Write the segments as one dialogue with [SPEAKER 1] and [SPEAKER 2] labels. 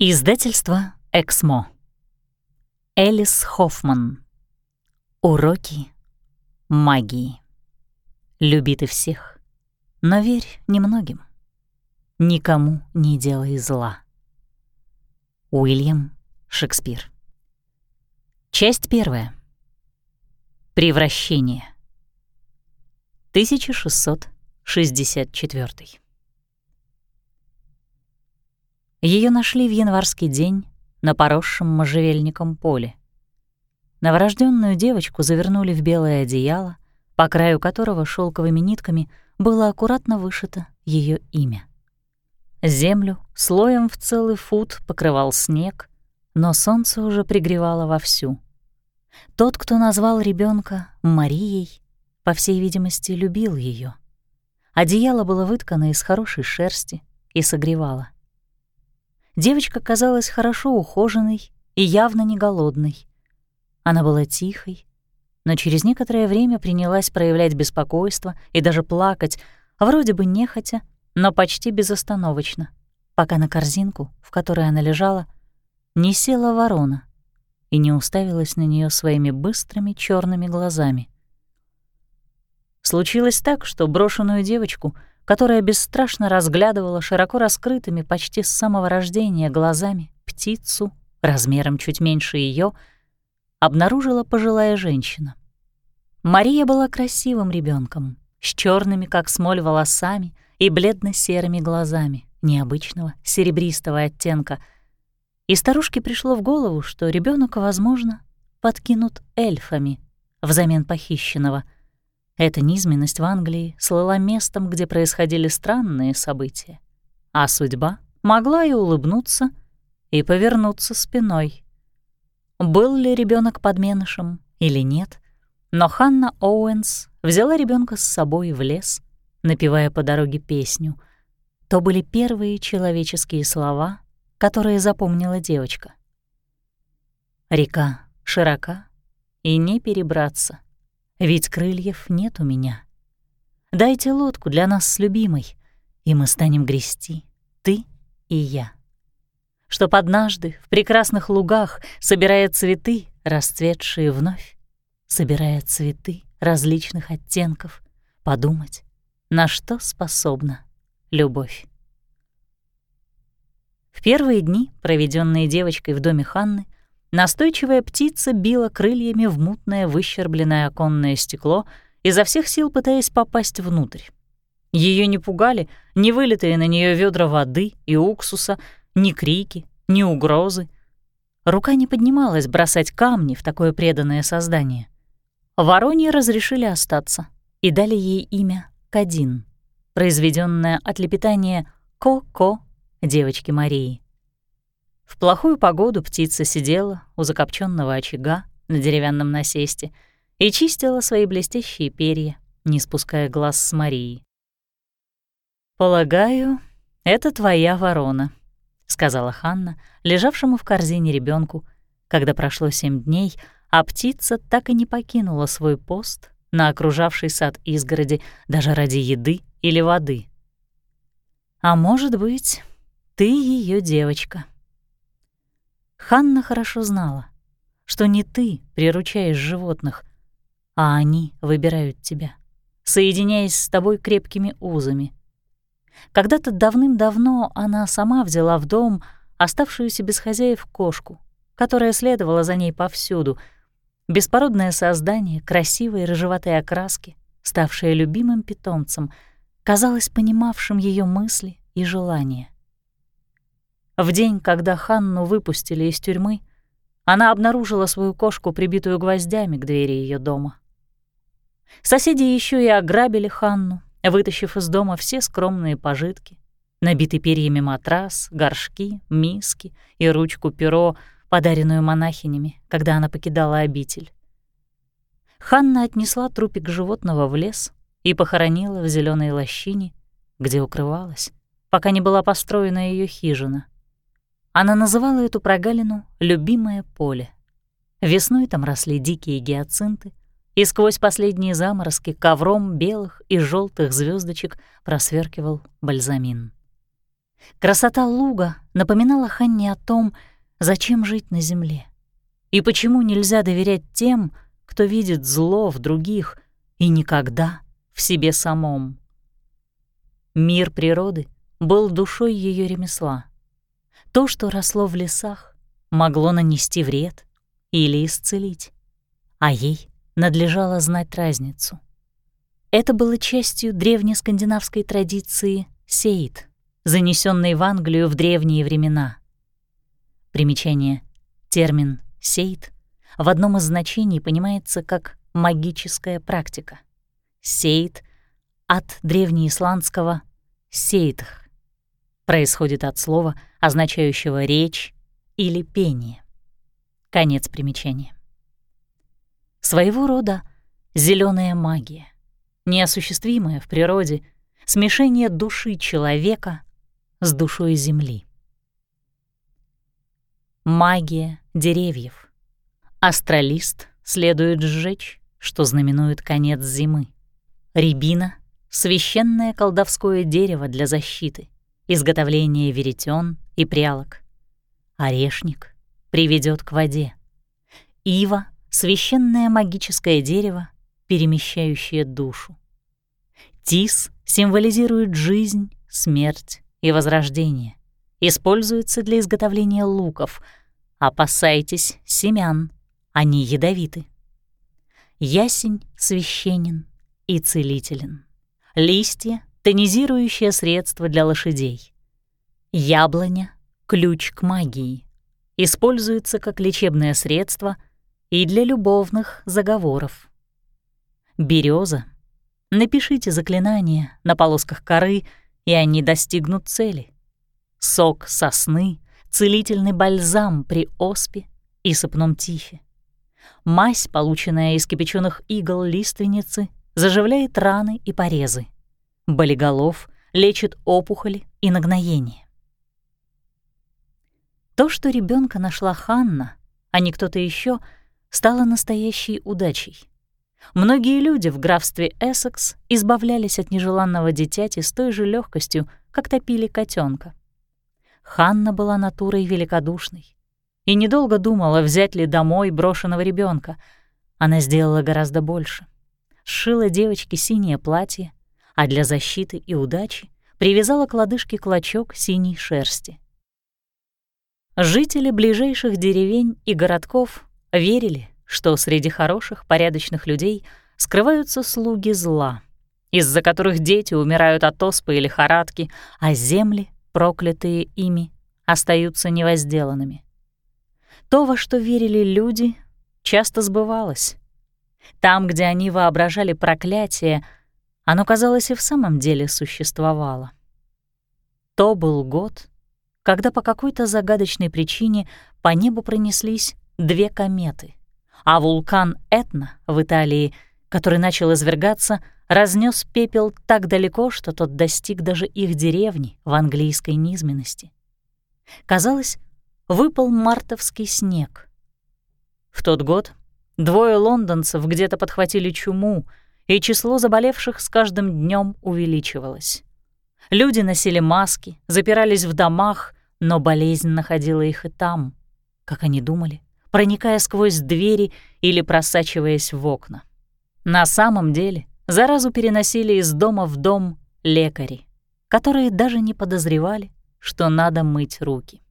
[SPEAKER 1] Издательство «Эксмо». Элис Хоффман. Уроки магии. Люби ты всех, но верь немногим. Никому не делай зла. Уильям Шекспир. Часть первая. Превращение. 1664. Ее нашли в январский день на поросшем можжевельником поле. Новорожденную девочку завернули в белое одеяло, по краю которого шелковыми нитками было аккуратно вышито ее имя. Землю слоем в целый фут покрывал снег, но солнце уже пригревало вовсю. Тот, кто назвал ребенка Марией, по всей видимости, любил ее. Одеяло было выткано из хорошей шерсти и согревало. Девочка казалась хорошо ухоженной и явно не голодной. Она была тихой, но через некоторое время принялась проявлять беспокойство и даже плакать, вроде бы нехотя, но почти безостановочно, пока на корзинку, в которой она лежала, не села ворона и не уставилась на нее своими быстрыми черными глазами. Случилось так, что брошенную девочку — которая бесстрашно разглядывала широко раскрытыми почти с самого рождения глазами птицу размером чуть меньше ее, обнаружила пожилая женщина. Мария была красивым ребенком, с черными, как смоль, волосами и бледно-серыми глазами необычного серебристого оттенка. И старушке пришло в голову, что ребенок, возможно, подкинут эльфами взамен похищенного — эта низменность в Англии слыла местом, где происходили странные события. А судьба могла и улыбнуться, и повернуться спиной. Был ли ребенок подменышем или нет, но Ханна Оуэнс взяла ребенка с собой в лес, напевая по дороге песню. То были первые человеческие слова, которые запомнила девочка. Река широка, и не перебраться — ведь крыльев нет у меня. Дайте лодку для нас с любимой, и мы станем грести, ты и я. Чтоб однажды в прекрасных лугах, собирая цветы, расцветшие вновь, собирая цветы различных оттенков, подумать, на что способна любовь. В первые дни, проведенные девочкой в доме Ханны, Настойчивая птица била крыльями в мутное выщербленное оконное стекло, изо всех сил пытаясь попасть внутрь. Ее не пугали ни вылитые на нее ведра воды и уксуса, ни крики, ни угрозы. Рука не поднималась бросать камни в такое преданное создание. Воронье разрешили остаться и дали ей имя Кадин, произведенное от лепетания «ко-ко» девочки Марии. В плохую погоду птица сидела у закопченного очага на деревянном насесте и чистила свои блестящие перья, не спуская глаз с Марии. «Полагаю, это твоя ворона», — сказала Ханна, лежавшему в корзине ребенку, когда прошло семь дней, а птица так и не покинула свой пост на окружавший сад изгороди даже ради еды или воды. «А может быть, ты ее девочка». Ханна хорошо знала, что не ты приручаешь животных, а они выбирают тебя, соединяясь с тобой крепкими узами. Когда-то давным-давно она сама взяла в дом оставшуюся без хозяев кошку, которая следовала за ней повсюду, беспородное создание красивой рыжеватой окраски, ставшее любимым питомцем, казалось понимавшим ее мысли и желания. В день, когда Ханну выпустили из тюрьмы, она обнаружила свою кошку, прибитую гвоздями к двери ее дома. Соседи еще и ограбили Ханну, вытащив из дома все скромные пожитки, набитый перьями матрас, горшки, миски и ручку-перо, подаренную монахинями, когда она покидала обитель. Ханна отнесла трупик животного в лес и похоронила в зеленой лощине, где укрывалась, пока не была построена ее хижина — она называла эту прогалину «любимое поле». Весной там росли дикие гиацинты, и сквозь последние заморозки ковром белых и желтых звездочек просверкивал бальзамин. Красота луга напоминала Ханне о том, зачем жить на земле и почему нельзя доверять тем, кто видит зло в других и никогда в себе самом. Мир природы был душой ее ремесла. То, что росло в лесах, могло нанести вред или исцелить, а ей надлежало знать разницу. Это было частью древнескандинавской традиции сейт, занесенной в Англию в древние времена. Примечание. Термин «сейт» в одном из значений понимается как магическая практика. Сейт от древнеисландского «сейтх» происходит от слова, означающего «речь» или «пение». Конец примечания. Своего рода зеленая магия, неосуществимая в природе, смешение души человека с душой земли. Магия деревьев. Астралист следует сжечь, что знаменует конец зимы. Рябина — священное колдовское дерево для защиты, изготовления веретен и прялок. Орешник приведет к воде. Ива — священное магическое дерево, перемещающее душу. Тис символизирует жизнь, смерть и возрождение. Используется для изготовления луков. Опасайтесь семян, они ядовиты. Ясень священен и целителен. Листья — тонизирующее средство для лошадей. Яблоня — ключ к магии. Используется как лечебное средство и для любовных заговоров. Береза Напишите заклинания на полосках коры, и они достигнут цели. Сок сосны — целительный бальзам при оспе и сыпном тифе. Мазь, полученная из кипяченых игл лиственницы, заживляет раны и порезы. Болиголов лечит опухоли и нагноение. То, что ребенка нашла Ханна, а не кто-то еще, стало настоящей удачей. Многие люди в графстве Эссекс избавлялись от нежеланного дитяти с той же легкостью, как топили котенка. Ханна была натурой великодушной и недолго думала, взять ли домой брошенного ребенка. Она сделала гораздо больше. Сшила девочке синее платье, а для защиты и удачи привязала к лодыжке клочок синей шерсти. Жители ближайших деревень и городков верили, что среди хороших, порядочных людей скрываются слуги зла, из-за которых дети умирают от оспы или лихорадки, а земли, проклятые ими, остаются невозделанными. То, во что верили люди, часто сбывалось. Там, где они воображали проклятие, оно, казалось, и в самом деле существовало. То был год, когда по какой-то загадочной причине по небу пронеслись две кометы а вулкан Этна в Италии, который начал извергаться, разнес пепел так далеко, что тот достиг даже их деревни в английской низменности. Казалось, выпал мартовский снег. В тот год двое лондонцев где-то подхватили чуму, и число заболевших с каждым днем увеличивалось. Люди носили маски, запирались в домах, но болезнь находила их и там, как они думали, проникая сквозь двери или просачиваясь в окна. На самом деле заразу переносили из дома в дом лекари, которые даже не подозревали, что надо мыть руки.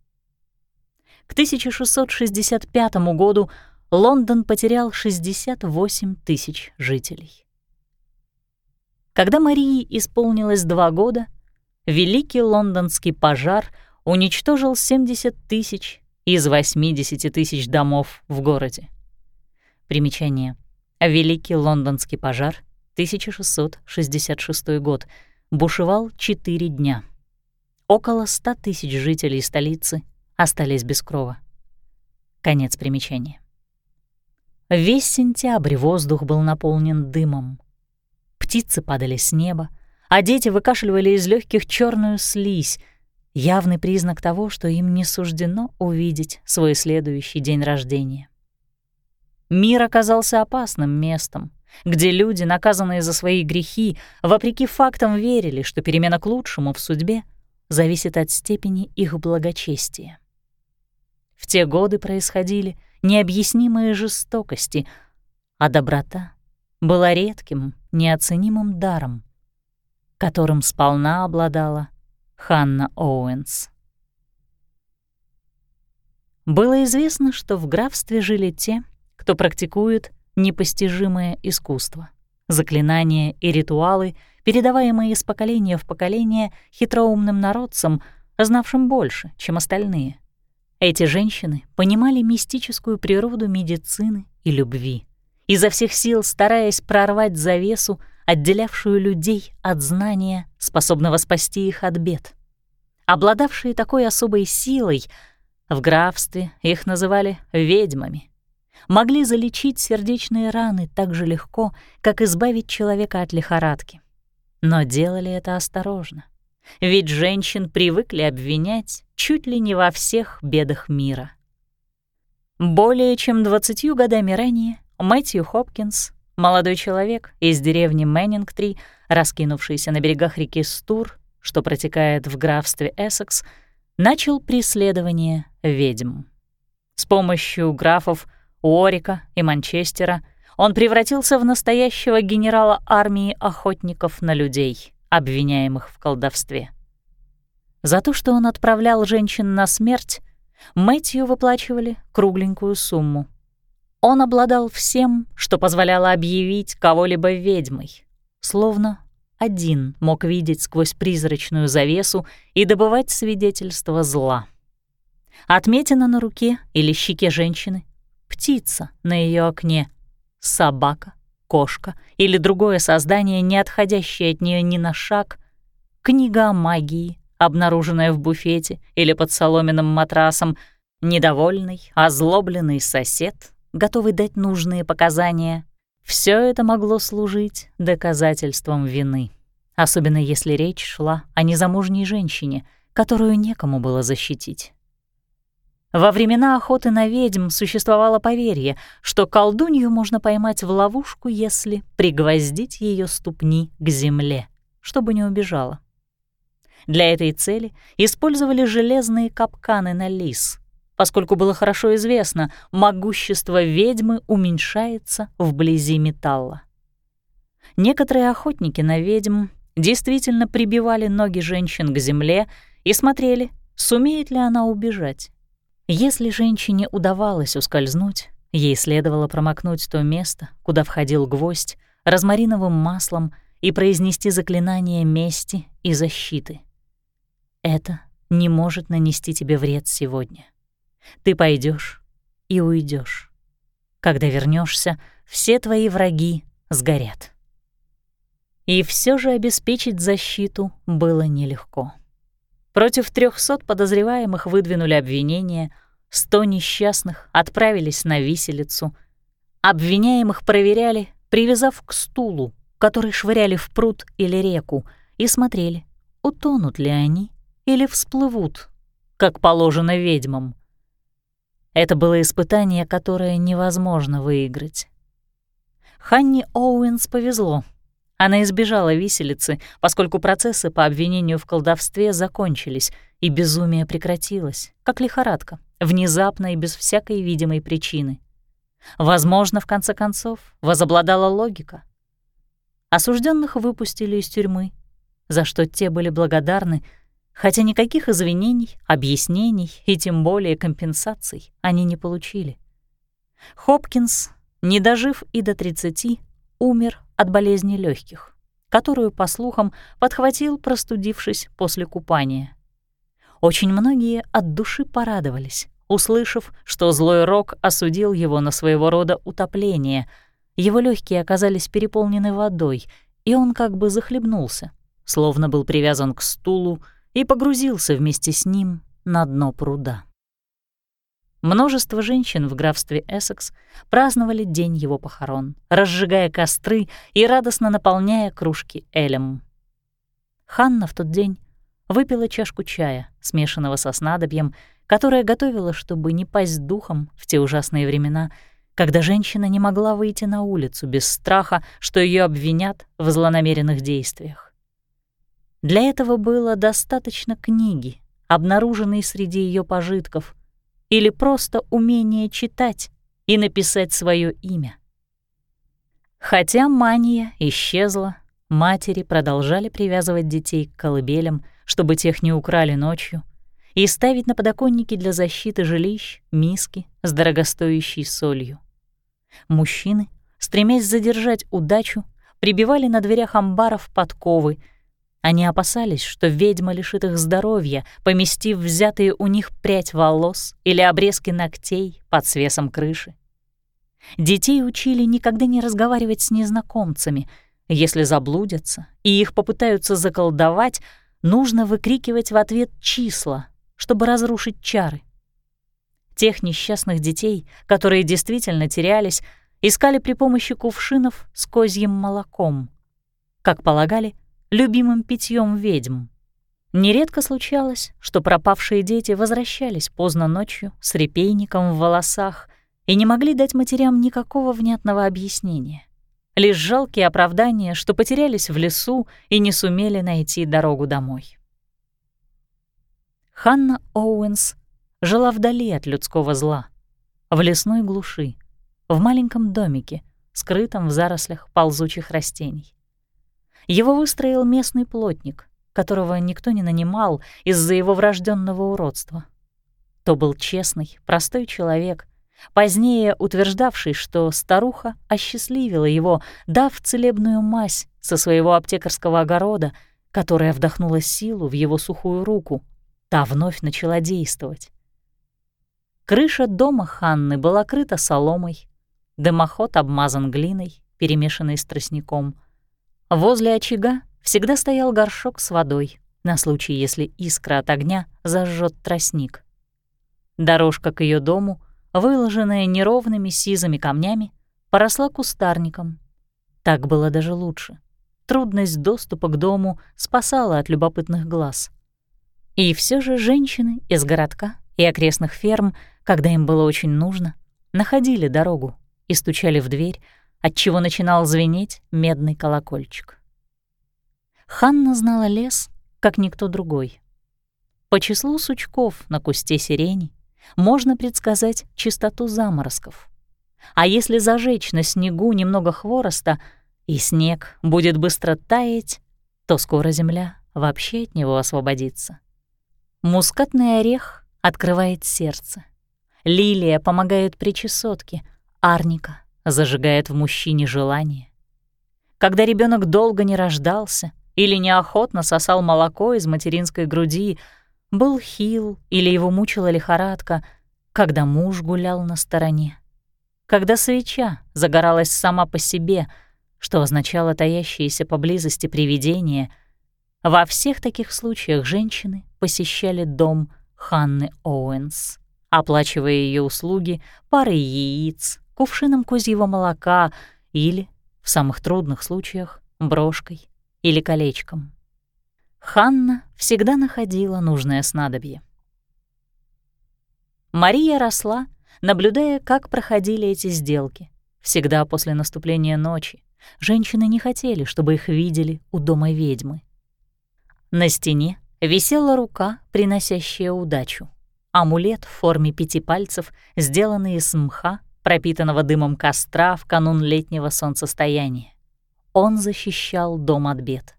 [SPEAKER 1] К 1665 году Лондон потерял 68 тысяч жителей. Когда Марии исполнилось два года, Великий лондонский пожар уничтожил 70 тысяч из 80 тысяч домов в городе. Примечание. Великий лондонский пожар, 1666 год, бушевал 4 дня. Около 100 тысяч жителей столицы остались без крова. Конец примечания. Весь сентябрь воздух был наполнен дымом. Птицы падали с неба, а дети выкашливали из легких черную слизь, явный признак того, что им не суждено увидеть свой следующий день рождения. Мир оказался опасным местом, где люди, наказанные за свои грехи, вопреки фактам верили, что перемена к лучшему в судьбе зависит от степени их благочестия. В те годы происходили необъяснимые жестокости, а доброта была редким, неоценимым даром, которым сполна обладала Ханна Оуэнс. Было известно, что в графстве жили те, кто практикует непостижимое искусство, заклинания и ритуалы, передаваемые из поколения в поколение хитроумным народцам, знавшим больше, чем остальные. Эти женщины понимали мистическую природу медицины и любви, изо всех сил стараясь прорвать завесу, отделявшую людей от знания, способного спасти их от бед. Обладавшие такой особой силой, в графстве их называли ведьмами, могли залечить сердечные раны так же легко, как избавить человека от лихорадки. Но делали это осторожно. Ведь женщин привыкли обвинять чуть ли не во всех бедах мира. Более чем двадцатью годами ранее Мэтью Хопкинс, молодой человек из деревни Мэннингтри, раскинувшийся на берегах реки Стур, что протекает в графстве Эссекс, начал преследование ведьм. С помощью графов Уорика и Манчестера он превратился в настоящего генерала армии охотников на людей, обвиняемых в колдовстве. За то, что он отправлял женщин на смерть, Мэтью выплачивали кругленькую сумму. Он обладал всем, что позволяло объявить кого-либо ведьмой, словно один мог видеть сквозь призрачную завесу и добывать свидетельство зла. Отметина на руке или щеке женщины, птица на ее окне, собака, кошка или другое создание, не отходящее от нее ни на шаг, книга о магии, обнаруженная в буфете или под соломенным матрасом, недовольный, озлобленный сосед, готовый дать нужные показания. Все это могло служить доказательством вины, особенно если речь шла о незамужней женщине, которую некому было защитить. Во времена охоты на ведьм существовало поверье, что колдунью можно поймать в ловушку, если пригвоздить ее ступни к земле, чтобы не убежала. Для этой цели использовали железные капканы на лис, поскольку было хорошо известно, могущество ведьмы уменьшается вблизи металла. Некоторые охотники на ведьм действительно прибивали ноги женщин к земле и смотрели, сумеет ли она убежать. Если женщине удавалось ускользнуть, ей следовало промокнуть то место, куда входил гвоздь, розмариновым маслом и произнести заклинание мести и защиты. Это не может нанести тебе вред сегодня. Ты пойдешь и уйдешь. Когда вернешься, все твои враги сгорят. И все же обеспечить защиту было нелегко. Против трехсот подозреваемых выдвинули обвинения, сто несчастных отправились на виселицу. Обвиняемых проверяли, привязав к стулу, который швыряли в пруд или реку, и смотрели, утонут ли они или всплывут, как положено ведьмам. Это было испытание, которое невозможно выиграть. Ханни Оуэнс повезло — она избежала виселицы, поскольку процессы по обвинению в колдовстве закончились, и безумие прекратилось, как лихорадка, внезапно и без всякой видимой причины. Возможно, в конце концов, возобладала логика. Осужденных выпустили из тюрьмы, за что те были благодарны, хотя никаких извинений, объяснений и тем более компенсаций они не получили. Хопкинс, не дожив и до 30, умер от болезни легких, которую, по слухам, подхватил, простудившись после купания. Очень многие от души порадовались, услышав, что злой рок осудил его на своего рода утопление. Его легкие оказались переполнены водой, и он как бы захлебнулся, словно был привязан к стулу и погрузился вместе с ним на дно пруда. Множество женщин в графстве Эссекс праздновали день его похорон, разжигая костры и радостно наполняя кружки элем. Ханна в тот день выпила чашку чая, смешанного со снадобьем, которое готовила, чтобы не пасть духом в те ужасные времена, когда женщина не могла выйти на улицу без страха, что ее обвинят в злонамеренных действиях. Для этого было достаточно книги, обнаруженной среди ее пожитков, или просто умение читать и написать свое имя. Хотя мания исчезла, матери продолжали привязывать детей к колыбелям, чтобы тех не украли ночью, и ставить на подоконники для защиты жилищ миски с дорогостоящей солью. Мужчины, стремясь задержать удачу, прибивали на дверях амбаров подковы. Они опасались, что ведьма лишит их здоровья, поместив взятые у них прядь волос или обрезки ногтей под свесом крыши. Детей учили никогда не разговаривать с незнакомцами. Если заблудятся и их попытаются заколдовать, нужно выкрикивать в ответ числа, чтобы разрушить чары. Тех несчастных детей, которые действительно терялись, искали при помощи кувшинов с козьим молоком, как полагали, любимым питьем ведьм. Нередко случалось, что пропавшие дети возвращались поздно ночью с репейником в волосах и не могли дать матерям никакого внятного объяснения. Лишь жалкие оправдания, что потерялись в лесу и не сумели найти дорогу домой. Ханна Оуэнс жила вдали от людского зла, в лесной глуши, в маленьком домике, скрытом в зарослях ползучих растений. Его выстроил местный плотник, которого никто не нанимал из-за его врожденного уродства. То был честный, простой человек — позднее утверждавший, что старуха осчастливила его, дав целебную мазь со своего аптекарского огорода, которая вдохнула силу в его сухую руку. Та вновь начала действовать. Крыша дома Ханны была крыта соломой, дымоход обмазан глиной, перемешанной с тростником. Возле очага всегда стоял горшок с водой, на случай, если искра от огня зажжет тростник. Дорожка к ее дому — выложенная неровными сизыми камнями, поросла кустарником. Так было даже лучше. Трудность доступа к дому спасала от любопытных глаз. И все же женщины из городка и окрестных ферм, когда им было очень нужно, находили дорогу и стучали в дверь, отчего начинал звенеть медный колокольчик. Ханна знала лес, как никто другой. По числу сучков на кусте сирени можно предсказать частоту заморозков. А если зажечь на снегу немного хвороста, и снег будет быстро таять, то скоро земля вообще от него освободится. Мускатный орех открывает сердце. Лилия помогает при чесотке, арника зажигает в мужчине желание. Когда ребенок долго не рождался или неохотно сосал молоко из материнской груди, был хил или его мучила лихорадка, когда муж гулял на стороне, когда свеча загоралась сама по себе, что означало таящееся поблизости привидение. Во всех таких случаях женщины посещали дом Ханны Оуэнс, оплачивая ее услуги парой яиц, кувшином козьего молока или, в самых трудных случаях, брошкой или колечком. Ханна всегда находила нужное снадобье. Мария росла, наблюдая, как проходили эти сделки. Всегда после наступления ночи женщины не хотели, чтобы их видели у дома ведьмы. На стене висела рука, приносящая удачу. Амулет в форме пяти пальцев, сделанный из мха, пропитанного дымом костра в канун летнего солнцестояния. Он защищал дом от бед.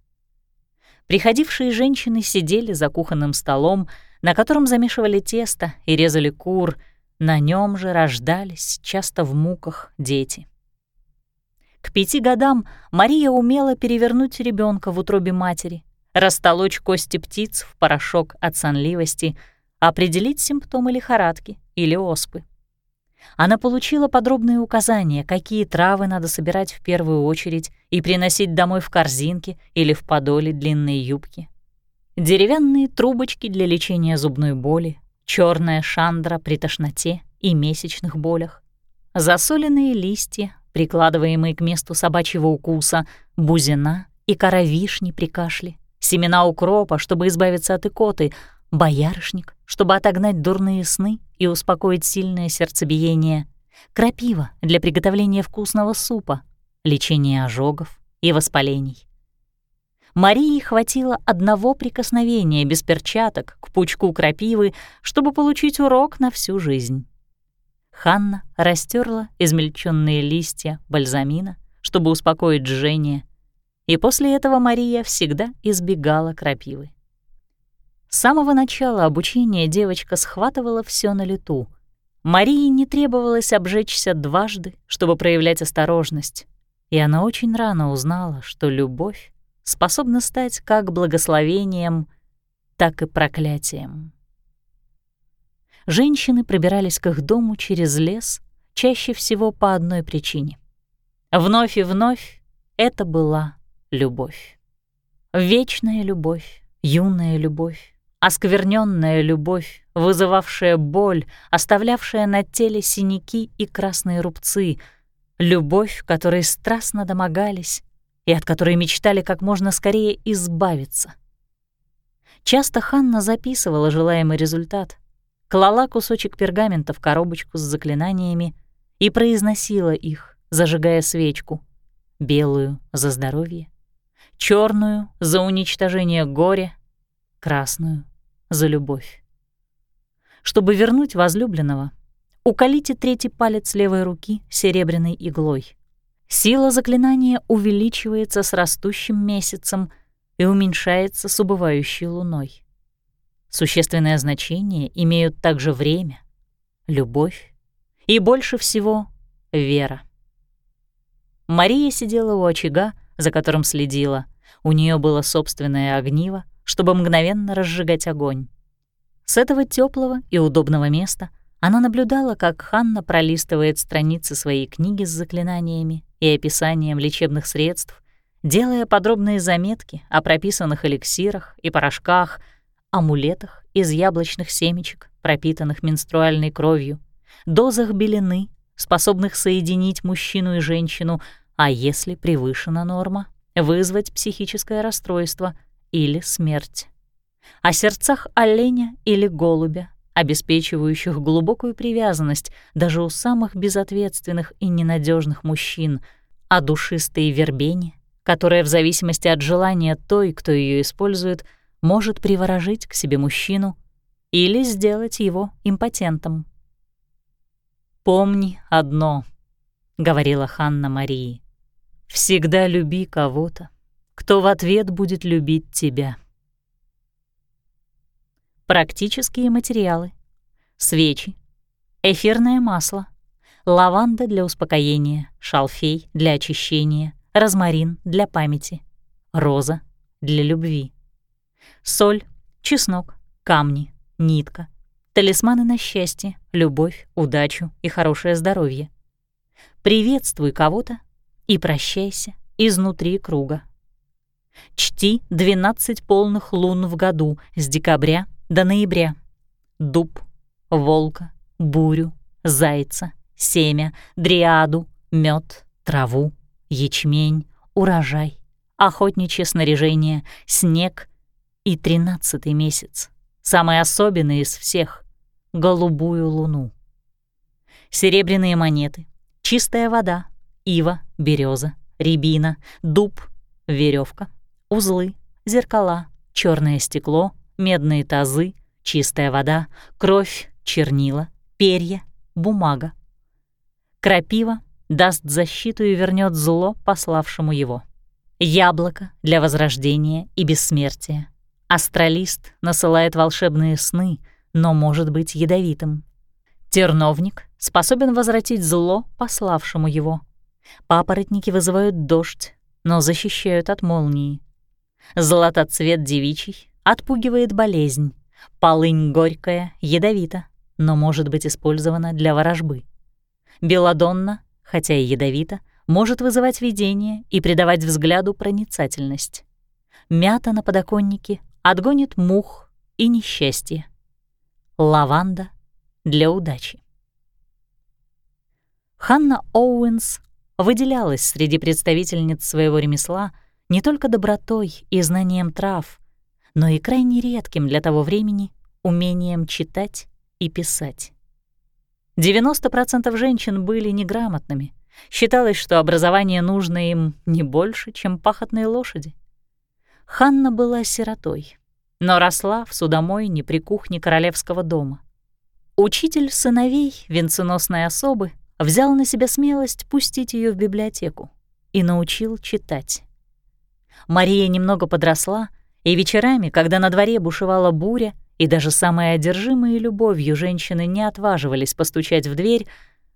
[SPEAKER 1] Приходившие женщины сидели за кухонным столом, на котором замешивали тесто и резали кур, на нем же рождались, часто в муках, дети. К пяти годам Мария умела перевернуть ребенка в утробе матери, растолочь кости птиц в порошок от сонливости, определить симптомы лихорадки или оспы. Она получила подробные указания, какие травы надо собирать в первую очередь и приносить домой в корзинке или в подоле длинной юбки. Деревянные трубочки для лечения зубной боли, черная шандра при тошноте и месячных болях, засоленные листья, прикладываемые к месту собачьего укуса, бузина и кора вишни при кашле, семена укропа, чтобы избавиться от икоты — боярышник, чтобы отогнать дурные сны и успокоить сильное сердцебиение, крапива для приготовления вкусного супа, лечения ожогов и воспалений. Марии хватило одного прикосновения без перчаток к пучку крапивы, чтобы получить урок на всю жизнь. Ханна растерла измельченные листья бальзамина, чтобы успокоить жжение, и после этого Мария всегда избегала крапивы. С самого начала обучения девочка схватывала все на лету. Марии не требовалось обжечься дважды, чтобы проявлять осторожность, и она очень рано узнала, что любовь способна стать как благословением, так и проклятием. Женщины пробирались к их дому через лес чаще всего по одной причине. Вновь и вновь это была любовь. Вечная любовь, юная любовь, оскверненная любовь, вызывавшая боль, оставлявшая на теле синяки и красные рубцы, любовь, которой страстно домогались и от которой мечтали как можно скорее избавиться. Часто Ханна записывала желаемый результат, клала кусочек пергамента в коробочку с заклинаниями и произносила их, зажигая свечку, белую — за здоровье, черную — за уничтожение горя, красную — за любовь. Чтобы вернуть возлюбленного, уколите третий палец левой руки серебряной иглой. Сила заклинания увеличивается с растущим месяцем и уменьшается с убывающей луной. Существенное значение имеют также время, любовь и больше всего вера. Мария сидела у очага, за которым следила. У нее было собственное огниво, чтобы мгновенно разжигать огонь. С этого теплого и удобного места она наблюдала, как Ханна пролистывает страницы своей книги с заклинаниями и описанием лечебных средств, делая подробные заметки о прописанных эликсирах и порошках, амулетах из яблочных семечек, пропитанных менструальной кровью, дозах белины, способных соединить мужчину и женщину, а если превышена норма, вызвать психическое расстройство или смерть. О сердцах оленя или голубя, обеспечивающих глубокую привязанность даже у самых безответственных и ненадежных мужчин, о душистой вербене, которая в зависимости от желания той, кто ее использует, может приворожить к себе мужчину или сделать его импотентом. «Помни одно», — говорила Ханна Марии. «Всегда люби кого-то, кто в ответ будет любить тебя». Практические материалы. Свечи, эфирное масло, лаванда для успокоения, шалфей для очищения, розмарин для памяти, роза для любви, соль, чеснок, камни, нитка, талисманы на счастье, любовь, удачу и хорошее здоровье. Приветствуй кого-то и прощайся изнутри круга. Чти 12 полных лун в году с декабря до ноября. Дуб, волка, бурю, зайца, семя, дриаду, мед, траву, ячмень, урожай, охотничье снаряжение, снег и тринадцатый месяц, самый особенный из всех — голубую луну. Серебряные монеты, чистая вода, ива, береза, рябина, дуб, веревка, узлы, зеркала, черное стекло, медные тазы, чистая вода, кровь, чернила, перья, бумага. Крапива даст защиту и вернет зло пославшему его. Яблоко для возрождения и бессмертия. Астралист насылает волшебные сны, но может быть ядовитым. Терновник способен возвратить зло пославшему его. Папоротники вызывают дождь, но защищают от молнии. Золотоцвет девичий отпугивает болезнь. Полынь горькая, ядовита, но может быть использована для ворожбы. Беладонна, хотя и ядовита, может вызывать видение и придавать взгляду проницательность. Мята на подоконнике отгонит мух и несчастье. Лаванда для удачи. Ханна Оуэнс выделялась среди представительниц своего ремесла не только добротой и знанием трав, но и крайне редким для того времени умением читать и писать. 90% женщин были неграмотными. Считалось, что образование нужно им не больше, чем пахотные лошади. Ханна была сиротой, но росла в судомойне при кухне королевского дома. Учитель сыновей венценосной особы взял на себя смелость пустить ее в библиотеку и научил читать. Мария немного подросла, и вечерами, когда на дворе бушевала буря, и даже самые одержимые любовью женщины не отваживались постучать в дверь,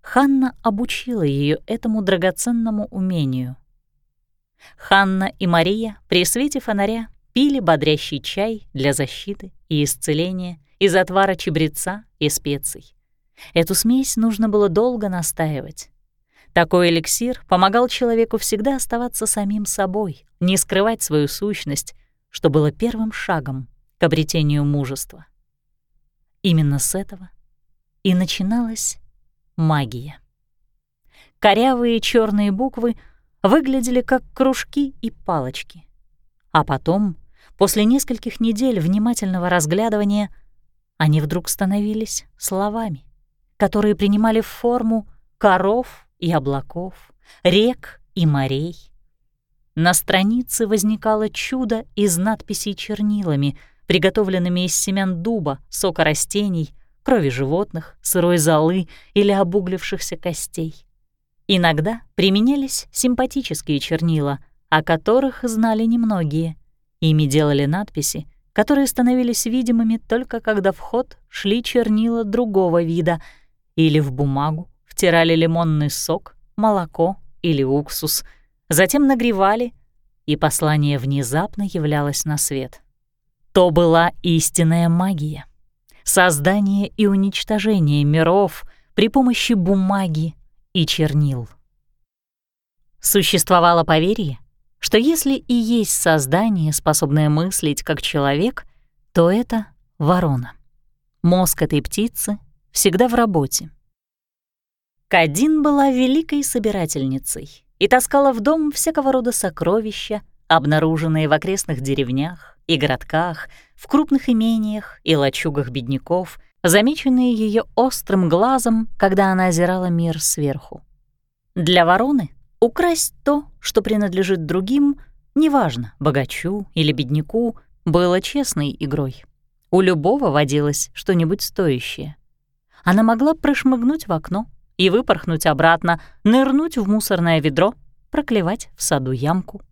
[SPEAKER 1] Ханна обучила ее этому драгоценному умению. Ханна и Мария при свете фонаря пили бодрящий чай для защиты и исцеления из отвара чебреца и специй. Эту смесь нужно было долго настаивать. Такой эликсир помогал человеку всегда оставаться самим собой, не скрывать свою сущность, что было первым шагом к обретению мужества. Именно с этого и начиналась магия. Корявые черные буквы выглядели как кружки и палочки. А потом, после нескольких недель внимательного разглядывания, они вдруг становились словами, которые принимали форму коров и облаков, рек и морей. На странице возникало чудо из надписей чернилами, приготовленными из семян дуба, сока растений, крови животных, сырой золы или обуглившихся костей. Иногда применялись симпатические чернила, о которых знали немногие. Ими делали надписи, которые становились видимыми только когда в ход шли чернила другого вида или в бумагу втирали лимонный сок, молоко или уксус, затем нагревали, и послание внезапно являлось на свет. То была истинная магия. Создание и уничтожение миров при помощи бумаги и чернил. Существовало поверье, что если и есть создание, способное мыслить как человек, то это ворона. Мозг этой птицы всегда в работе. Кадин была великой собирательницей и таскала в дом всякого рода сокровища, обнаруженные в окрестных деревнях и городках, в крупных имениях и лачугах бедняков, замеченные ее острым глазом, когда она озирала мир сверху. Для вороны украсть то, что принадлежит другим, неважно, богачу или бедняку, было честной игрой. У любого водилось что-нибудь стоящее. Она могла прошмыгнуть в окно, и выпорхнуть обратно, нырнуть в мусорное ведро, проклевать в саду ямку.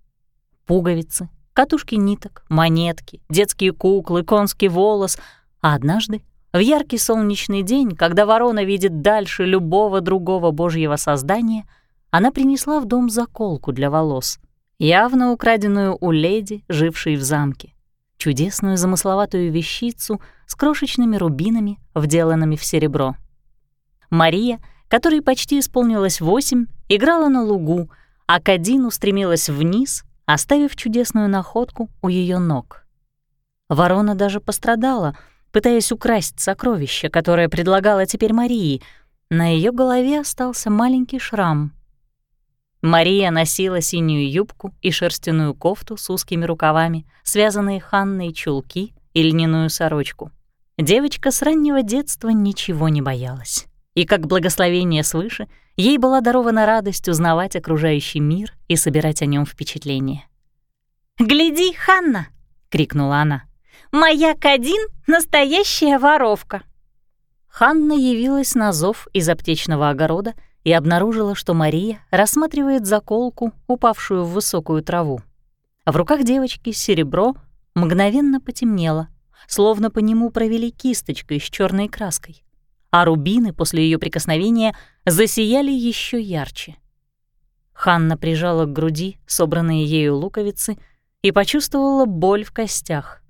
[SPEAKER 1] Пуговицы, катушки ниток, монетки, детские куклы, конский волос. А однажды, в яркий солнечный день, когда ворона видит дальше любого другого божьего создания, она принесла в дом заколку для волос, явно украденную у леди, жившей в замке. Чудесную замысловатую вещицу с крошечными рубинами, вделанными в серебро. Мария которой почти исполнилось восемь, играла на лугу, а Кадин устремилась вниз, оставив чудесную находку у ее ног. Ворона даже пострадала, пытаясь украсть сокровище, которое предлагала теперь Марии. На ее голове остался маленький шрам. Мария носила синюю юбку и шерстяную кофту с узкими рукавами, связанные ханной чулки и льняную сорочку. Девочка с раннего детства ничего не боялась и как благословение свыше ей была дарована радость узнавать окружающий мир и собирать о нем впечатления. «Гляди, Ханна!» — крикнула она. «Моя Кадин — настоящая воровка!» Ханна явилась на зов из аптечного огорода и обнаружила, что Мария рассматривает заколку, упавшую в высокую траву. В руках девочки серебро мгновенно потемнело, словно по нему провели кисточкой с черной краской а рубины после ее прикосновения засияли еще ярче. Ханна прижала к груди собранные ею луковицы и почувствовала боль в костях.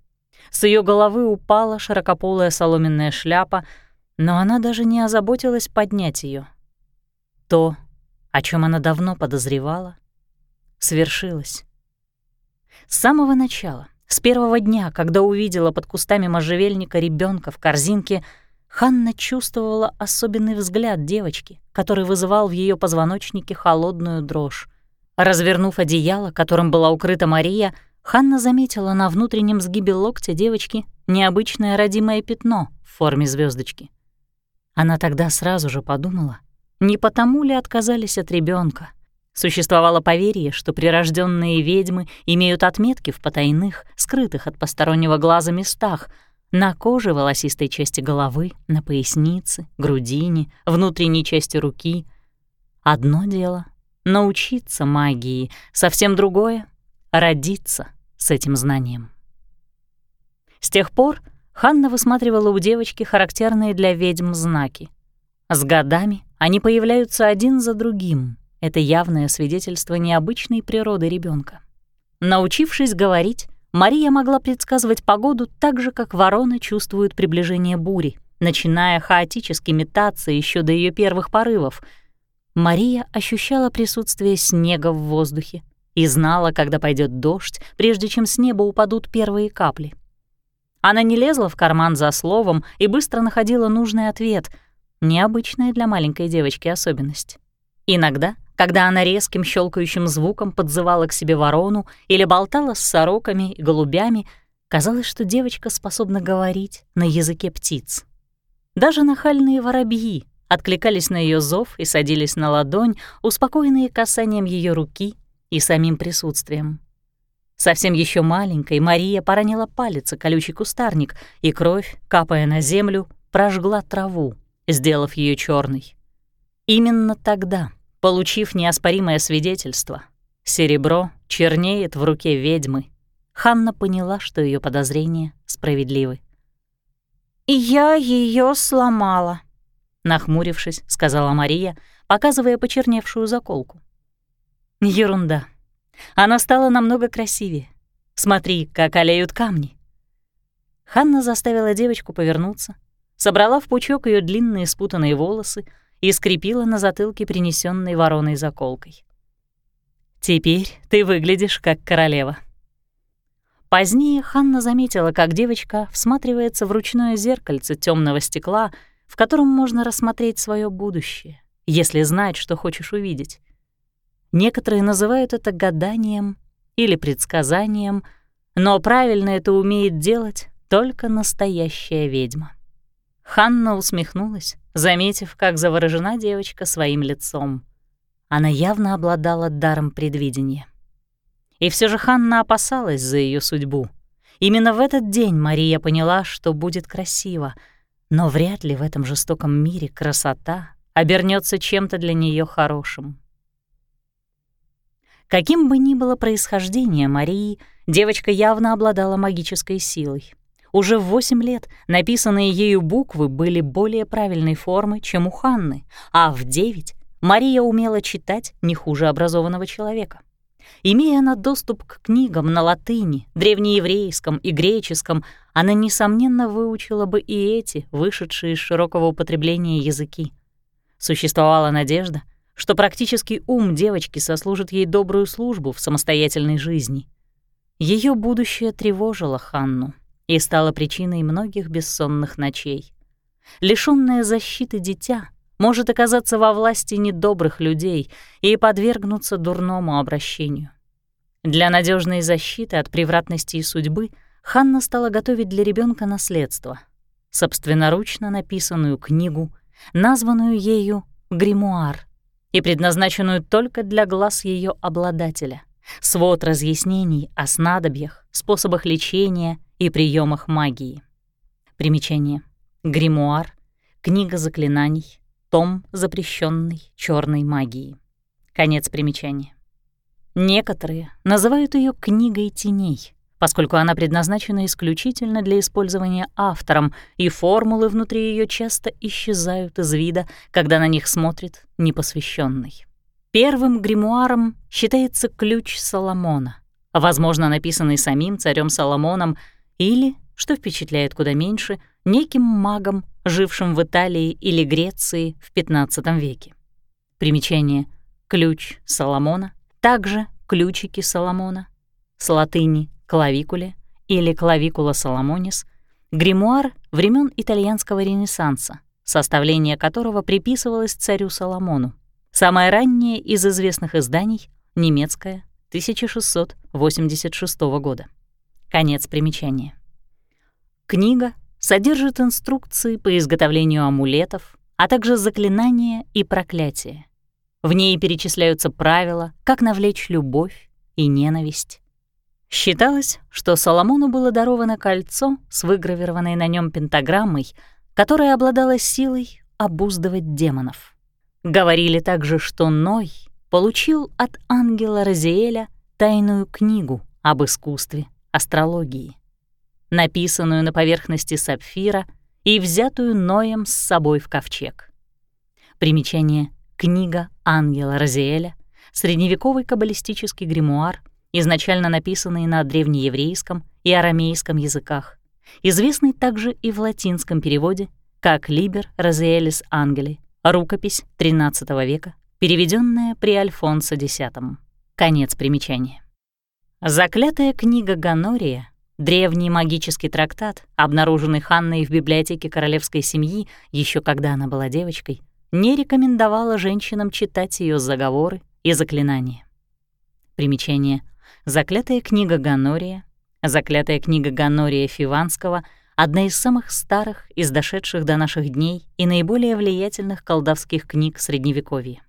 [SPEAKER 1] С ее головы упала широкополая соломенная шляпа, но она даже не озаботилась поднять ее. То, о чем она давно подозревала, свершилось. С самого начала, с первого дня, когда увидела под кустами можжевельника ребенка в корзинке, Ханна чувствовала особенный взгляд девочки, который вызывал в ее позвоночнике холодную дрожь. Развернув одеяло, которым была укрыта Мария, Ханна заметила на внутреннем сгибе локтя девочки необычное родимое пятно в форме звездочки. Она тогда сразу же подумала, не потому ли отказались от ребенка, Существовало поверье, что прирожденные ведьмы имеют отметки в потайных, скрытых от постороннего глаза местах, на коже волосистой части головы, на пояснице, грудине, внутренней части руки. Одно дело — научиться магии, совсем другое — родиться с этим знанием. С тех пор Ханна высматривала у девочки характерные для ведьм знаки. С годами они появляются один за другим. Это явное свидетельство необычной природы ребенка. Научившись говорить, Мария могла предсказывать погоду так же, как ворона чувствует приближение бури, начиная хаотически метаться еще до ее первых порывов. Мария ощущала присутствие снега в воздухе и знала, когда пойдет дождь, прежде чем с неба упадут первые капли. Она не лезла в карман за словом и быстро находила нужный ответ, необычная для маленькой девочки особенность. Иногда когда она резким щелкающим звуком подзывала к себе ворону или болтала с сороками и голубями, казалось, что девочка способна говорить на языке птиц. Даже нахальные воробьи откликались на ее зов и садились на ладонь, успокоенные касанием ее руки и самим присутствием. Совсем еще маленькой Мария поранила палец колючий кустарник, и кровь, капая на землю, прожгла траву, сделав ее черной. Именно тогда Получив неоспоримое свидетельство, серебро чернеет в руке ведьмы, Ханна поняла, что ее подозрения справедливы.
[SPEAKER 2] «И я ее сломала», —
[SPEAKER 1] нахмурившись, сказала Мария, показывая почерневшую заколку. «Ерунда. Она стала намного красивее. Смотри, как олеют камни». Ханна заставила девочку повернуться, собрала в пучок ее длинные спутанные волосы, и скрепила на затылке принесенной вороной заколкой. «Теперь ты выглядишь как королева». Позднее Ханна заметила, как девочка всматривается в ручное зеркальце темного стекла, в котором можно рассмотреть свое будущее, если знать, что хочешь увидеть. Некоторые называют это гаданием или предсказанием, но правильно это умеет делать только настоящая ведьма. Ханна усмехнулась, заметив, как заворожена девочка своим лицом. Она явно обладала даром предвидения. И все же Ханна опасалась за ее судьбу. Именно в этот день Мария поняла, что будет красиво, но вряд ли в этом жестоком мире красота обернется чем-то для нее хорошим. Каким бы ни было происхождение Марии, девочка явно обладала магической силой. Уже в 8 лет написанные ею буквы были более правильной формы, чем у Ханны, а в 9 Мария умела читать не хуже образованного человека. Имея она доступ к книгам на латыни, древнееврейском и греческом, она, несомненно, выучила бы и эти, вышедшие из широкого употребления языки. Существовала надежда, что практический ум девочки сослужит ей добрую службу в самостоятельной жизни. Ее будущее тревожило Ханну и стала причиной многих бессонных ночей. Лишённое защиты дитя может оказаться во власти недобрых людей и подвергнуться дурному обращению. Для надежной защиты от превратности и судьбы Ханна стала готовить для ребенка наследство, собственноручно написанную книгу, названную ею «Гримуар» и предназначенную только для глаз ее обладателя, свод разъяснений о снадобьях, способах лечения и приемах магии. Примечание. Гримуар, книга заклинаний, том запрещенной черной магии. Конец примечания. Некоторые называют ее книгой теней, поскольку она предназначена исключительно для использования автором, и формулы внутри ее часто исчезают из вида, когда на них смотрит непосвященный. Первым гримуаром считается ключ Соломона, возможно, написанный самим царем Соломоном или, что впечатляет куда меньше, неким магом, жившим в Италии или Греции в XV веке. Примечание «ключ Соломона», также «ключики Соломона», с латыни «клавикуле» или «клавикула Соломонис», гримуар времен итальянского ренессанса, составление которого приписывалось царю Соломону. Самое раннее из известных изданий — немецкое, 1686 года. Конец примечания. Книга содержит инструкции по изготовлению амулетов, а также заклинания и проклятия. В ней перечисляются правила, как навлечь любовь и ненависть. Считалось, что Соломону было даровано кольцо с выгравированной на нем пентаграммой, которая обладала силой обуздывать демонов. Говорили также, что Ной получил от ангела Розиэля тайную книгу об искусстве астрологии, написанную на поверхности сапфира и взятую Ноем с собой в ковчег. Примечание «Книга ангела Розиэля», средневековый каббалистический гримуар, изначально написанный на древнееврейском и арамейском языках, известный также и в латинском переводе как «Либер Розиэлис Ангели», рукопись XIII века, переведенная при Альфонсо X. Конец примечания. Заклятая книга Ганория, древний магический трактат, обнаруженный Ханной в библиотеке королевской семьи еще когда она была девочкой, не рекомендовала женщинам читать ее заговоры и заклинания. Примечание. Заклятая книга Ганория, заклятая книга Ганория Фиванского — одна из самых старых из дошедших до наших дней и наиболее влиятельных колдовских книг Средневековья.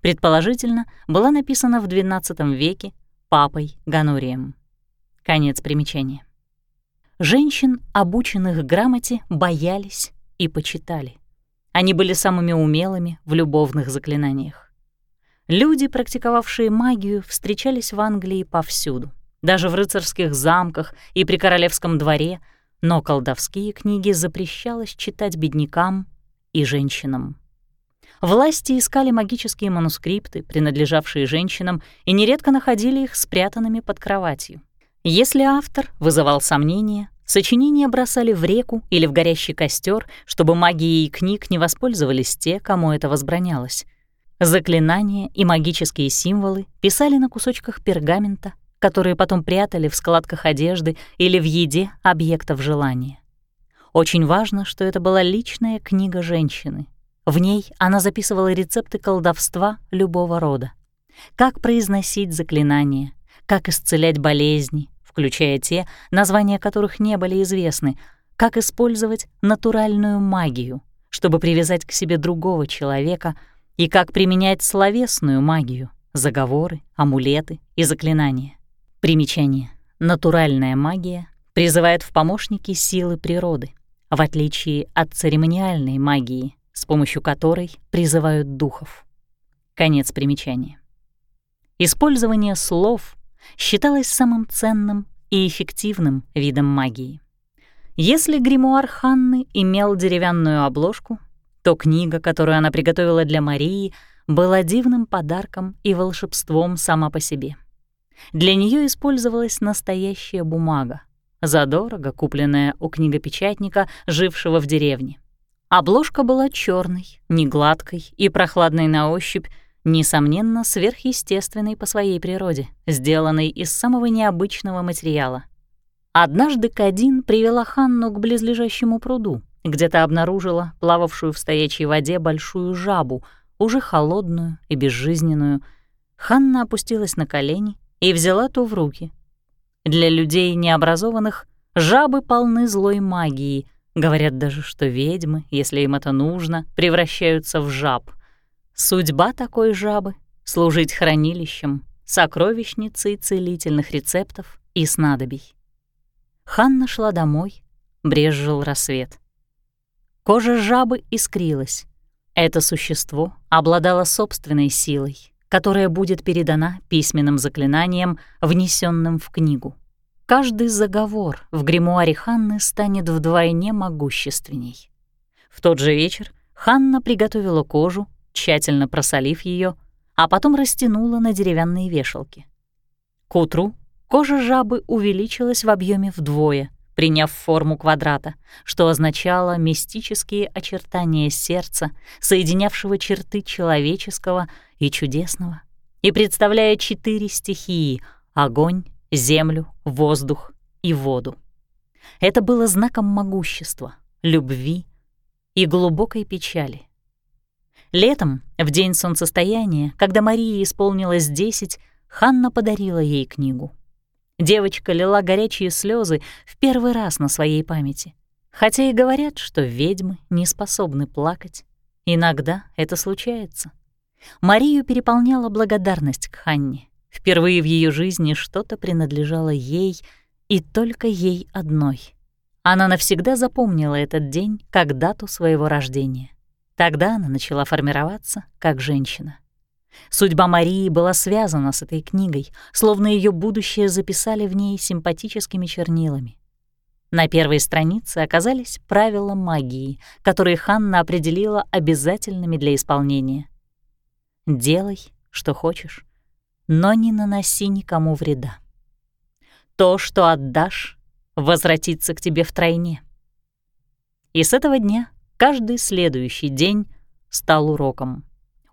[SPEAKER 1] Предположительно, была написана в XII веке папой Ганорием. Конец примечания. Женщин, обученных грамоте, боялись и почитали. Они были самыми умелыми в любовных заклинаниях. Люди, практиковавшие магию, встречались в Англии повсюду, даже в рыцарских замках и при королевском дворе, но колдовские книги запрещалось читать беднякам и женщинам. Власти искали магические манускрипты, принадлежавшие женщинам, и нередко находили их спрятанными под кроватью. Если автор вызывал сомнения, сочинения бросали в реку или в горящий костер, чтобы магией книг не воспользовались те, кому это возбранялось. Заклинания и магические символы писали на кусочках пергамента, которые потом прятали в складках одежды или в еде объектов желания. Очень важно, что это была личная книга женщины, в ней она записывала рецепты колдовства любого рода. Как произносить заклинания, как исцелять болезни, включая те, названия которых не были известны, как использовать натуральную магию, чтобы привязать к себе другого человека, и как применять словесную магию, заговоры, амулеты и заклинания. Примечание. Натуральная магия призывает в помощники силы природы, в отличие от церемониальной магии — с помощью которой призывают духов. Конец примечания. Использование слов считалось самым ценным и эффективным видом магии. Если гримуар Ханны имел деревянную обложку, то книга, которую она приготовила для Марии, была дивным подарком и волшебством сама по себе. Для нее использовалась настоящая бумага, задорого купленная у книгопечатника, жившего в деревне. Обложка была черной, негладкой и прохладной на ощупь, несомненно, сверхъестественной по своей природе, сделанной из самого необычного материала. Однажды Кадин привела Ханну к близлежащему пруду, где-то обнаружила плававшую в стоячей воде большую жабу, уже холодную и безжизненную. Ханна опустилась на колени и взяла ту в руки. Для людей необразованных жабы полны злой магии — Говорят даже, что ведьмы, если им это нужно, превращаются в жаб. Судьба такой жабы — служить хранилищем, сокровищницей целительных рецептов и снадобий. Ханна шла домой, брезжил рассвет. Кожа жабы искрилась. Это существо обладало собственной силой, которая будет передана письменным заклинанием, внесенным в книгу. Каждый заговор в гримуаре Ханны станет вдвойне могущественней. В тот же вечер Ханна приготовила кожу, тщательно просолив ее, а потом растянула на деревянные вешалки. К утру кожа жабы увеличилась в объеме вдвое, приняв форму квадрата, что означало мистические очертания сердца, соединявшего черты человеческого и чудесного, и представляя четыре стихии — огонь, землю, воздух и воду. Это было знаком могущества, любви и глубокой печали. Летом, в день солнцестояния, когда Марии исполнилось десять, Ханна подарила ей книгу. Девочка лила горячие слезы в первый раз на своей памяти. Хотя и говорят, что ведьмы не способны плакать, иногда это случается. Марию переполняла благодарность к Ханне. Впервые в ее жизни что-то принадлежало ей и только ей одной. Она навсегда запомнила этот день как дату своего рождения. Тогда она начала формироваться как женщина. Судьба Марии была связана с этой книгой, словно ее будущее записали в ней симпатическими чернилами. На первой странице оказались правила магии, которые Ханна определила обязательными для исполнения. «Делай, что хочешь, но не наноси никому вреда. То, что отдашь, возвратится к тебе втройне». И с этого дня каждый следующий день стал уроком.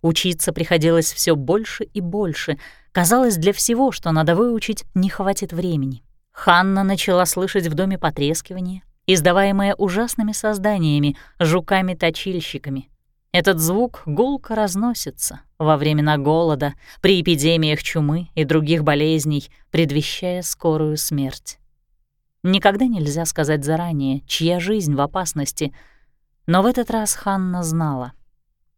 [SPEAKER 1] Учиться приходилось все больше и больше. Казалось, для всего, что надо выучить, не хватит времени. Ханна начала слышать в доме потрескивание, издаваемое ужасными созданиями, жуками-точильщиками. Этот звук гулко разносится во времена голода, при эпидемиях чумы и других болезней, предвещая скорую смерть. Никогда нельзя сказать заранее, чья жизнь в опасности, но в этот раз Ханна знала.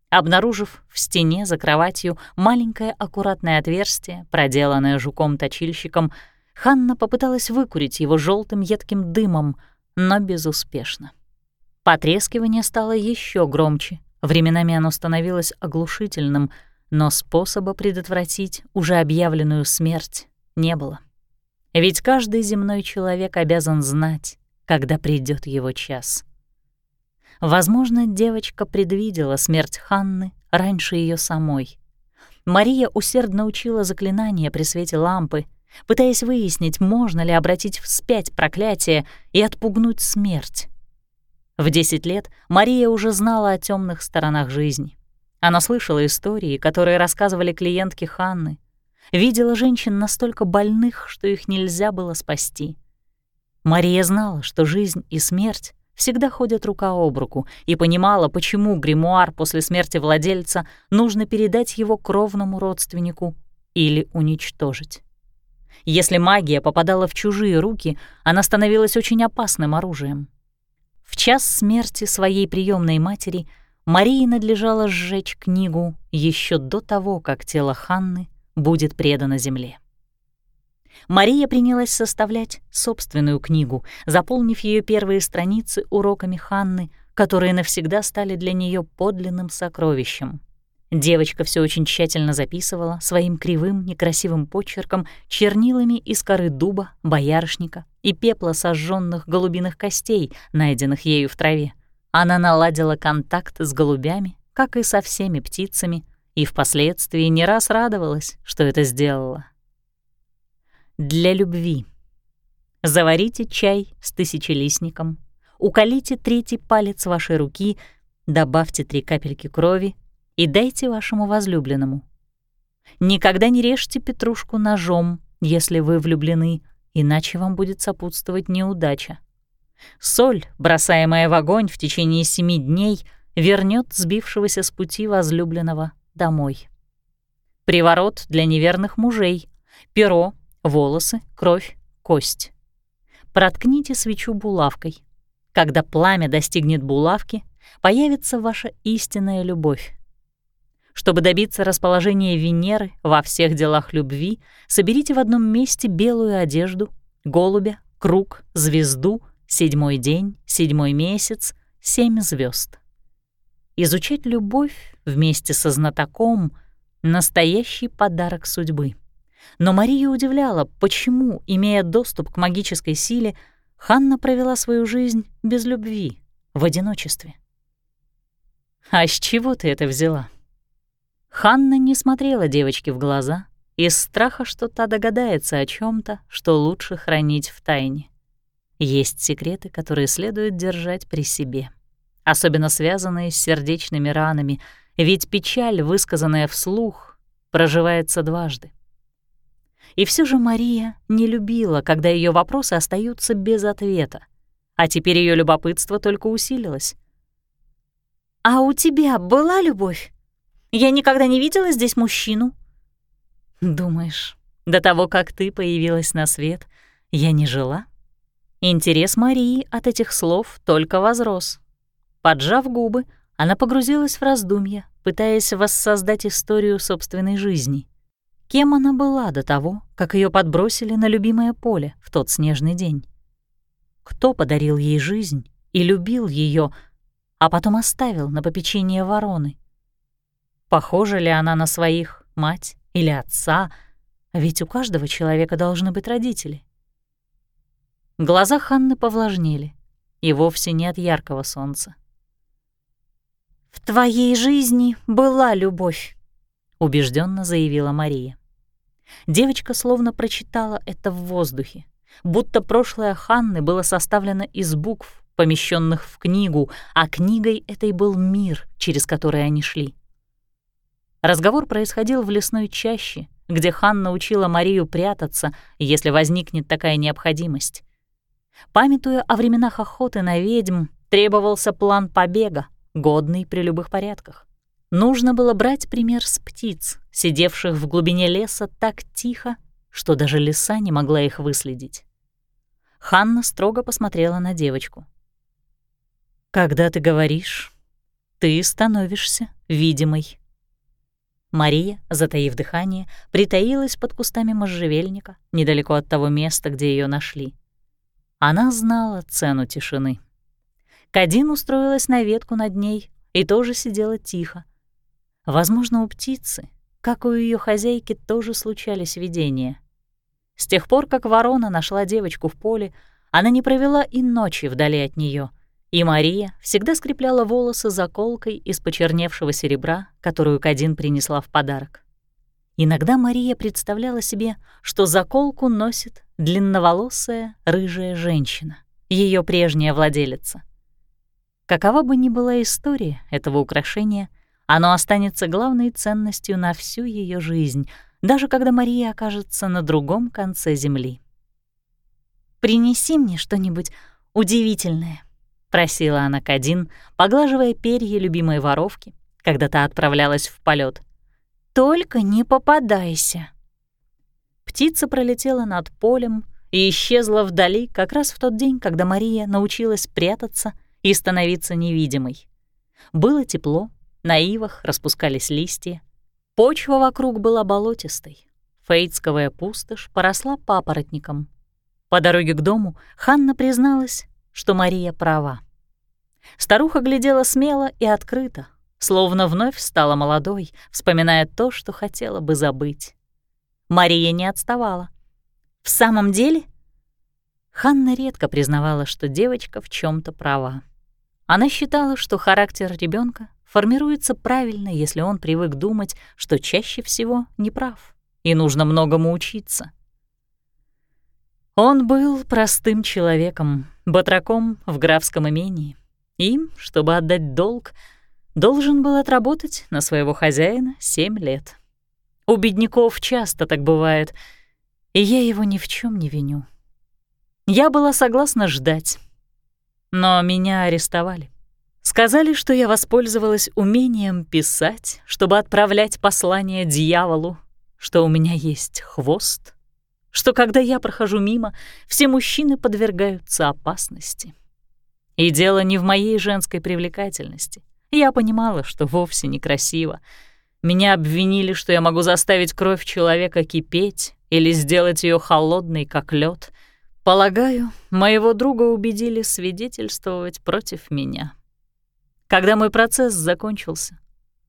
[SPEAKER 1] Обнаружив в стене за кроватью маленькое аккуратное отверстие, проделанное жуком-точильщиком, Ханна попыталась выкурить его желтым едким дымом, но безуспешно. Потрескивание стало еще громче, временами оно становилось оглушительным, но способа предотвратить уже объявленную смерть не было. Ведь каждый земной человек обязан знать, когда придет его час. Возможно, девочка предвидела смерть Ханны раньше ее самой. Мария усердно учила заклинания при свете лампы, пытаясь выяснить, можно ли обратить вспять проклятие и отпугнуть смерть. В 10 лет Мария уже знала о темных сторонах жизни. Она слышала истории, которые рассказывали клиентки Ханны, видела женщин настолько больных, что их нельзя было спасти. Мария знала, что жизнь и смерть всегда ходят рука об руку, и понимала, почему гримуар после смерти владельца нужно передать его кровному родственнику или уничтожить. Если магия попадала в чужие руки, она становилась очень опасным оружием. В час смерти своей приемной матери Марии надлежало сжечь книгу еще до того, как тело Ханны будет предано земле. Мария принялась составлять собственную книгу, заполнив ее первые страницы уроками Ханны, которые навсегда стали для нее подлинным сокровищем. Девочка все очень тщательно записывала своим кривым, некрасивым почерком чернилами из коры дуба, боярышника и пепла сожженных голубиных костей, найденных ею в траве. Она наладила контакт с голубями, как и со всеми птицами, и впоследствии не раз радовалась, что это сделала для любви. Заварите чай с тысячелистником, уколите третий палец вашей руки, добавьте три капельки крови и дайте вашему возлюбленному. Никогда не режьте петрушку ножом, если вы влюблены, иначе вам будет сопутствовать неудача. Соль, бросаемая в огонь в течение семи дней, вернет сбившегося с пути возлюбленного домой. Приворот для неверных мужей, перо, волосы, кровь, кость. Проткните свечу булавкой. Когда пламя достигнет булавки, появится ваша истинная любовь. Чтобы добиться расположения Венеры во всех делах любви, соберите в одном месте белую одежду, голубя, круг, звезду, седьмой день, седьмой месяц, семь звезд. Изучать любовь вместе со знатоком — настоящий подарок судьбы. Но Марию удивляло, почему, имея доступ к магической силе, Ханна провела свою жизнь без любви, в одиночестве. «А с чего ты это взяла?» Ханна не смотрела девочке в глаза из страха, что та догадается о чем то что лучше хранить в тайне. Есть секреты, которые следует держать при себе, особенно связанные с сердечными ранами, ведь печаль, высказанная вслух, проживается дважды. И все же Мария не любила, когда ее вопросы остаются без ответа. А теперь ее любопытство только усилилось. «А у тебя была любовь? Я никогда не видела здесь мужчину». «Думаешь, до того, как ты появилась на свет, я не жила?» Интерес Марии от этих слов только возрос. Поджав губы, она погрузилась в раздумья, пытаясь воссоздать историю собственной жизни. Кем она была до того, как ее подбросили на любимое поле в тот снежный день? Кто подарил ей жизнь и любил ее, а потом оставил на попечение вороны? Похожа ли она на своих мать или отца, ведь у каждого человека должны быть родители? Глаза Ханны повлажнели, и вовсе не от яркого солнца.
[SPEAKER 2] «В твоей жизни была любовь», — убежденно заявила Мария.
[SPEAKER 1] Девочка словно прочитала это в воздухе, будто прошлое Ханны было составлено из букв, помещенных в книгу, а книгой этой был мир, через который они шли. Разговор происходил в лесной чаще, где Ханна учила Марию прятаться, если возникнет такая необходимость. Памятуя о временах охоты на ведьм, требовался план побега, годный при любых порядках. Нужно было брать пример с птиц, сидевших в глубине леса так тихо, что даже лиса не могла их выследить. Ханна строго посмотрела на девочку. «Когда ты говоришь, ты становишься видимой». Мария, затаив дыхание, притаилась под кустами можжевельника, недалеко от того места, где ее нашли. Она знала цену тишины. Кадин устроилась на ветку над ней и тоже сидела тихо. Возможно, у птицы, как у ее хозяйки, тоже случались видения. С тех пор, как ворона нашла девочку в поле, она не провела и ночи вдали от нее, и Мария всегда скрепляла волосы заколкой из почерневшего серебра, которую Кадин принесла в подарок. Иногда Мария представляла себе, что заколку носит длинноволосая рыжая женщина, ее прежняя владелица. Какова бы ни была история этого украшения, оно останется главной ценностью на всю ее жизнь, даже когда Мария окажется на другом конце земли.
[SPEAKER 2] «Принеси мне что-нибудь удивительное», — просила она Кадин, поглаживая перья любимой воровки, когда та отправлялась в полет. «Только не попадайся».
[SPEAKER 1] Птица пролетела над полем и исчезла вдали как раз в тот день, когда Мария научилась прятаться и становиться невидимой. Было тепло, на ивах распускались листья. Почва вокруг была болотистой. Фейтсковая пустошь поросла папоротником. По дороге к дому Ханна призналась, что Мария права. Старуха глядела смело и открыто, словно вновь стала молодой, вспоминая то, что хотела бы забыть. Мария не отставала. «В самом деле?» Ханна редко признавала, что девочка в чем то права. Она считала, что характер ребенка формируется правильно, если он привык думать, что чаще всего не прав, и нужно многому учиться. Он был простым человеком, батраком в графском имении, и, чтобы отдать долг, должен был отработать на своего хозяина семь лет. У бедняков часто так бывает, и я его ни в чем не виню. Я была согласна ждать, но меня арестовали. Сказали, что я воспользовалась умением писать, чтобы отправлять послание дьяволу, что у меня есть хвост, что когда я прохожу мимо, все мужчины подвергаются опасности. И дело не в моей женской привлекательности. Я понимала, что вовсе некрасиво, меня обвинили, что я могу заставить кровь человека кипеть или сделать ее холодной, как лед. Полагаю, моего друга убедили свидетельствовать против меня. Когда мой процесс закончился,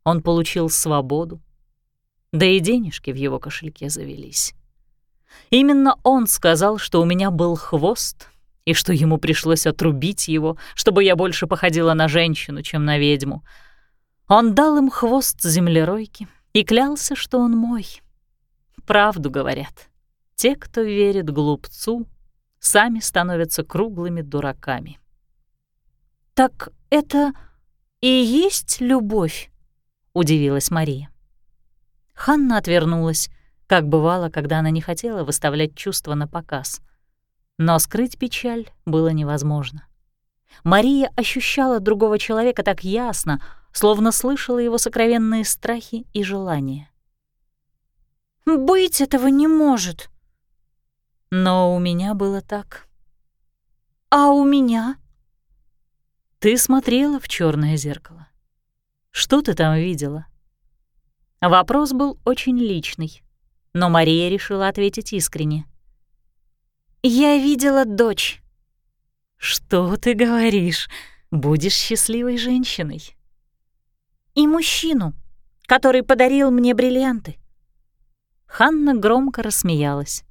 [SPEAKER 1] он получил свободу, да и денежки в его кошельке завелись. Именно он сказал, что у меня был хвост и что ему пришлось отрубить его, чтобы я больше походила на женщину, чем на ведьму — он дал им хвост землеройки и клялся, что он мой. Правду говорят. Те, кто верит глупцу, сами становятся круглыми дураками.
[SPEAKER 2] «Так это и есть любовь?» — удивилась Мария.
[SPEAKER 1] Ханна отвернулась, как бывало, когда она не хотела выставлять чувства на показ. Но скрыть печаль было невозможно. Мария ощущала другого человека так ясно, словно слышала его сокровенные страхи и желания.
[SPEAKER 2] «Быть этого не может!»
[SPEAKER 1] Но у меня было так.
[SPEAKER 2] «А у меня?»
[SPEAKER 1] Ты смотрела в черное зеркало. Что ты там видела?» Вопрос был очень личный, но Мария решила ответить искренне.
[SPEAKER 2] «Я видела дочь».
[SPEAKER 1] «Что ты говоришь? Будешь счастливой женщиной».
[SPEAKER 2] «И мужчину, который подарил мне бриллианты».
[SPEAKER 1] Ханна громко рассмеялась.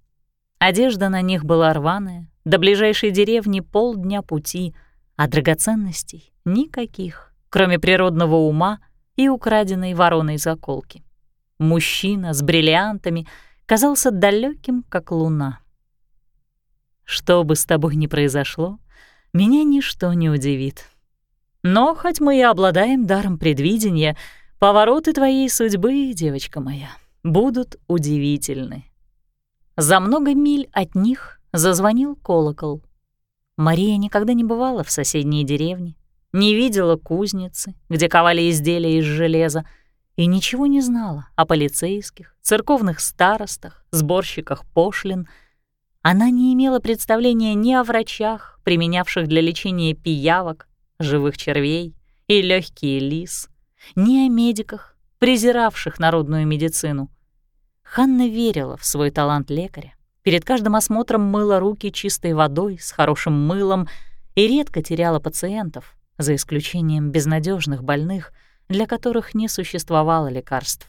[SPEAKER 1] Одежда на них была рваная, до ближайшей деревни полдня пути, а драгоценностей никаких, кроме природного ума и украденной вороной заколки. Мужчина с бриллиантами казался далеким, как луна. Что бы с тобой ни произошло, меня ничто не удивит. Но хоть мы и обладаем даром предвидения, повороты твоей судьбы, девочка моя, будут удивительны. За много миль от них зазвонил колокол. Мария никогда не бывала в соседней деревне, не видела кузницы, где ковали изделия из железа, и ничего не знала о полицейских, церковных старостах, сборщиках пошлин. Она не имела представления ни о врачах, применявших для лечения пиявок, живых червей и легкие лис, ни о медиках, презиравших народную медицину. Ханна верила в свой талант лекаря. Перед каждым осмотром мыла руки чистой водой с хорошим мылом и редко теряла пациентов, за исключением безнадежных больных, для которых не существовало лекарств.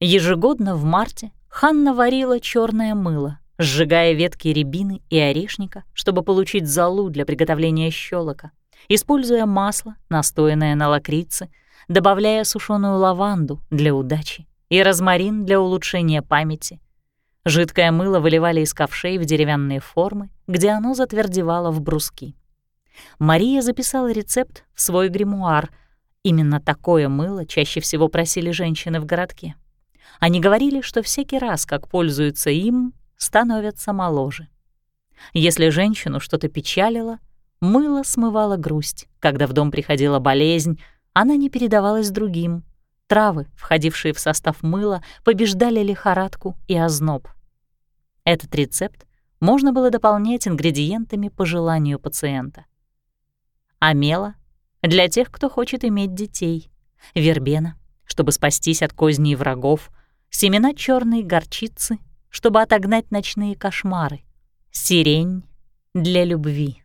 [SPEAKER 1] Ежегодно в марте Ханна варила черное мыло, сжигая ветки рябины и орешника, чтобы получить золу для приготовления щелока, используя масло, настоянное на лакрице, добавляя сушеную лаванду для удачи и розмарин для улучшения памяти. Жидкое мыло выливали из ковшей в деревянные формы, где оно затвердевало в бруски. Мария записала рецепт в свой гримуар. Именно такое мыло чаще всего просили женщины в городке. Они говорили, что всякий раз, как пользуются им, становятся моложе. Если женщину что-то печалило, мыло смывало грусть. Когда в дом приходила болезнь, она не передавалась другим. Травы, входившие в состав мыла, побеждали лихорадку и озноб. Этот рецепт можно было дополнять ингредиентами по желанию пациента амела — для тех, кто хочет иметь детей, вербена, чтобы спастись от козней врагов, семена черной горчицы, чтобы отогнать ночные кошмары, сирень для любви.